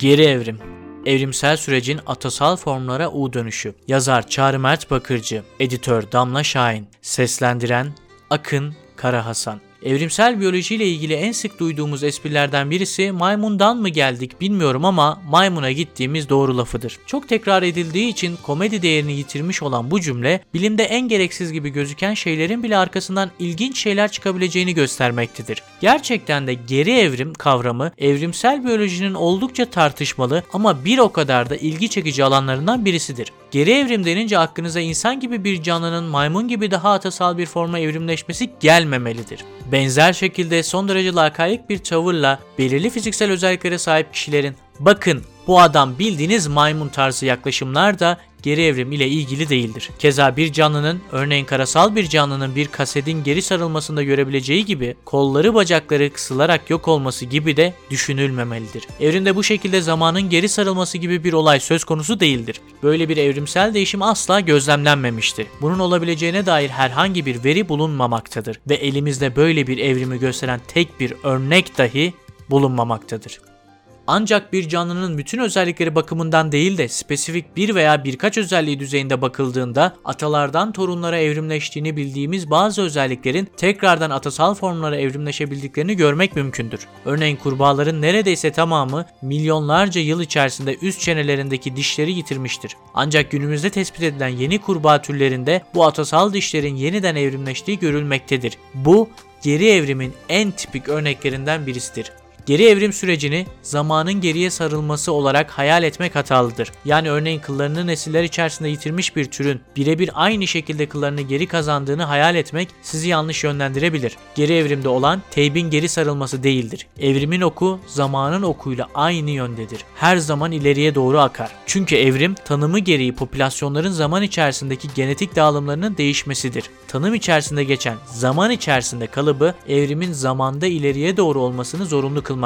Geri evrim. Evrimsel sürecin atasal formlara U dönüşü. Yazar Çağrı Mert Bakırcı, editör Damla Şahin, seslendiren Akın Kara Hasan. Evrimsel biyolojiyle ilgili en sık duyduğumuz esprilerden birisi maymundan mı geldik bilmiyorum ama maymuna gittiğimiz doğru lafıdır. Çok tekrar edildiği için komedi değerini yitirmiş olan bu cümle bilimde en gereksiz gibi gözüken şeylerin bile arkasından ilginç şeyler çıkabileceğini göstermektedir. Gerçekten de geri evrim kavramı evrimsel biyolojinin oldukça tartışmalı ama bir o kadar da ilgi çekici alanlarından birisidir. Geri evrim denince aklınıza insan gibi bir canlının maymun gibi daha atasal bir forma evrimleşmesi gelmemelidir. Benzer şekilde son derece lakayık bir tavırla belirli fiziksel özelliklere sahip kişilerin bakın bu adam bildiğiniz maymun tarzı yaklaşımlar da geri evrim ile ilgili değildir. Keza bir canlının, örneğin karasal bir canlının bir kasetin geri sarılmasında görebileceği gibi kolları bacakları kısılarak yok olması gibi de düşünülmemelidir. Evrimde bu şekilde zamanın geri sarılması gibi bir olay söz konusu değildir. Böyle bir evrimsel değişim asla gözlemlenmemiştir. Bunun olabileceğine dair herhangi bir veri bulunmamaktadır ve elimizde böyle bir evrimi gösteren tek bir örnek dahi bulunmamaktadır. Ancak bir canlının bütün özellikleri bakımından değil de spesifik bir veya birkaç özelliği düzeyinde bakıldığında atalardan torunlara evrimleştiğini bildiğimiz bazı özelliklerin tekrardan atasal formlara evrimleşebildiklerini görmek mümkündür. Örneğin kurbağaların neredeyse tamamı milyonlarca yıl içerisinde üst çenelerindeki dişleri yitirmiştir. Ancak günümüzde tespit edilen yeni kurbağa türlerinde bu atasal dişlerin yeniden evrimleştiği görülmektedir. Bu geri evrimin en tipik örneklerinden birisidir. Geri evrim sürecini zamanın geriye sarılması olarak hayal etmek hatalıdır. Yani örneğin kıllarını nesiller içerisinde yitirmiş bir türün birebir aynı şekilde kıllarını geri kazandığını hayal etmek sizi yanlış yönlendirebilir. Geri evrimde olan teybin geri sarılması değildir. Evrimin oku zamanın okuyla aynı yöndedir. Her zaman ileriye doğru akar. Çünkü evrim tanımı gereği popülasyonların zaman içerisindeki genetik dağılımlarının değişmesidir. Tanım içerisinde geçen zaman içerisinde kalıbı evrimin zamanda ileriye doğru olmasını zorunlu kılmaktadır.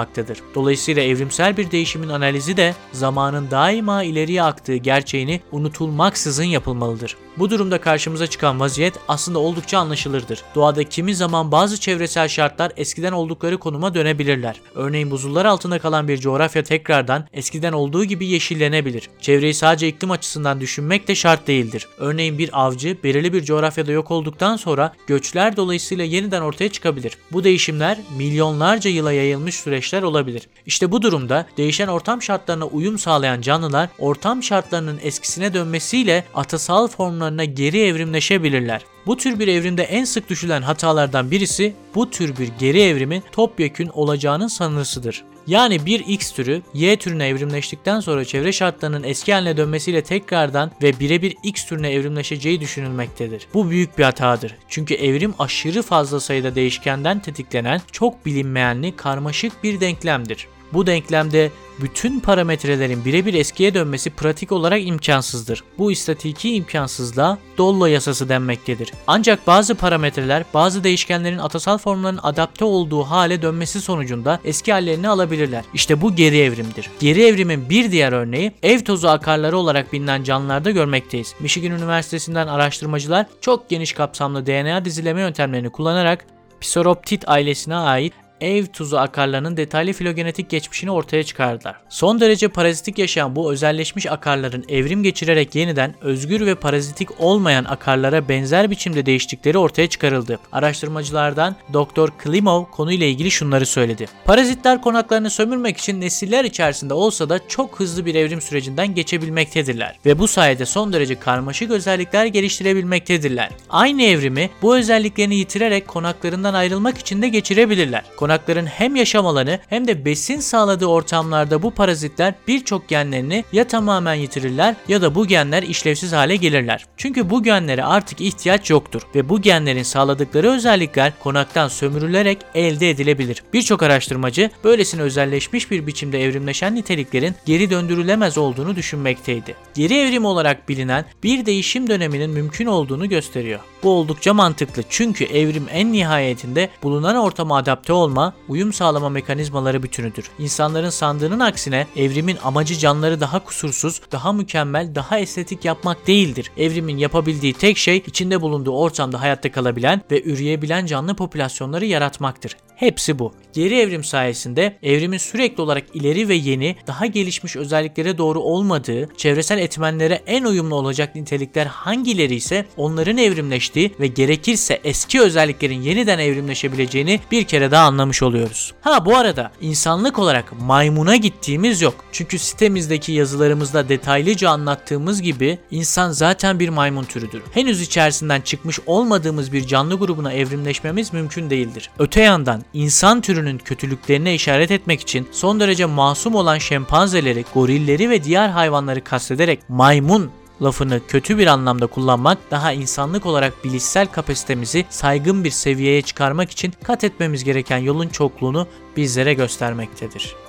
Dolayısıyla evrimsel bir değişimin analizi de zamanın daima ileriye aktığı gerçeğini unutulmaksızın yapılmalıdır. Bu durumda karşımıza çıkan vaziyet aslında oldukça anlaşılırdır. Doğada kimi zaman bazı çevresel şartlar eskiden oldukları konuma dönebilirler. Örneğin buzullar altında kalan bir coğrafya tekrardan eskiden olduğu gibi yeşillenebilir. Çevreyi sadece iklim açısından düşünmek de şart değildir. Örneğin bir avcı belirli bir coğrafyada yok olduktan sonra göçler dolayısıyla yeniden ortaya çıkabilir. Bu değişimler milyonlarca yıla yayılmış süreçler olabilir. İşte bu durumda değişen ortam şartlarına uyum sağlayan canlılar ortam şartlarının eskisine dönmesiyle atasal formlarına geri evrimleşebilirler. Bu tür bir evrimde en sık düşülen hatalardan birisi bu tür bir geri evrimin topyekün olacağının sanrısıdır. Yani bir X türü Y türüne evrimleştikten sonra çevre şartlarının eski haline dönmesiyle tekrardan ve birebir X türüne evrimleşeceği düşünülmektedir. Bu büyük bir hatadır. Çünkü evrim aşırı fazla sayıda değişkenden tetiklenen çok bilinmeyenli karmaşık bir denklemdir. Bu denklemde bütün parametrelerin birebir eskiye dönmesi pratik olarak imkansızdır. Bu istatiki imkansızlığa Dollo yasası denmektedir. Ancak bazı parametreler bazı değişkenlerin atasal formların adapte olduğu hale dönmesi sonucunda eski hallerini alabilirler. İşte bu geri evrimdir. Geri evrimin bir diğer örneği ev tozu akarları olarak bilinen canlılarda görmekteyiz. Michigan Üniversitesi'nden araştırmacılar çok geniş kapsamlı DNA dizileme yöntemlerini kullanarak Psoroptit ailesine ait ev tuzu akarlarının detaylı filogenetik geçmişini ortaya çıkardılar. Son derece parazitik yaşayan bu özelleşmiş akarların evrim geçirerek yeniden özgür ve parazitik olmayan akarlara benzer biçimde değiştikleri ortaya çıkarıldı. Araştırmacılardan Dr. Klimov konuyla ilgili şunları söyledi. Parazitler konaklarını sömürmek için nesiller içerisinde olsa da çok hızlı bir evrim sürecinden geçebilmektedirler ve bu sayede son derece karmaşık özellikler geliştirebilmektedirler. Aynı evrimi bu özelliklerini yitirerek konaklarından ayrılmak için de geçirebilirler. Konakların hem yaşam alanı hem de besin sağladığı ortamlarda bu parazitler birçok genlerini ya tamamen yitirirler ya da bu genler işlevsiz hale gelirler. Çünkü bu genlere artık ihtiyaç yoktur ve bu genlerin sağladıkları özellikler konaktan sömürülerek elde edilebilir. Birçok araştırmacı böylesine özelleşmiş bir biçimde evrimleşen niteliklerin geri döndürülemez olduğunu düşünmekteydi. Geri evrim olarak bilinen bir değişim döneminin mümkün olduğunu gösteriyor. Bu oldukça mantıklı çünkü evrim en nihayetinde bulunan ortama adapte olma, uyum sağlama mekanizmaları bütünüdür. İnsanların sandığının aksine evrimin amacı canlıları daha kusursuz, daha mükemmel, daha estetik yapmak değildir. Evrimin yapabildiği tek şey içinde bulunduğu ortamda hayatta kalabilen ve üreyebilen canlı popülasyonları yaratmaktır. Hepsi bu. Geri evrim sayesinde evrimin sürekli olarak ileri ve yeni, daha gelişmiş özelliklere doğru olmadığı, çevresel etmenlere en uyumlu olacak nitelikler hangileri ise onların evrimleştiği ve gerekirse eski özelliklerin yeniden evrimleşebileceğini bir kere daha anlamış oluyoruz. Ha bu arada insanlık olarak maymuna gittiğimiz yok. Çünkü sitemizdeki yazılarımızda detaylıca anlattığımız gibi insan zaten bir maymun türüdür. Henüz içerisinden çıkmış olmadığımız bir canlı grubuna evrimleşmemiz mümkün değildir. Öte yandan insan türünün kötülüklerine işaret etmek için son derece masum olan şempanzeleri, gorilleri ve diğer hayvanları kastederek maymun lafını kötü bir anlamda kullanmak daha insanlık olarak bilişsel kapasitemizi saygın bir seviyeye çıkarmak için kat etmemiz gereken yolun çokluğunu bizlere göstermektedir.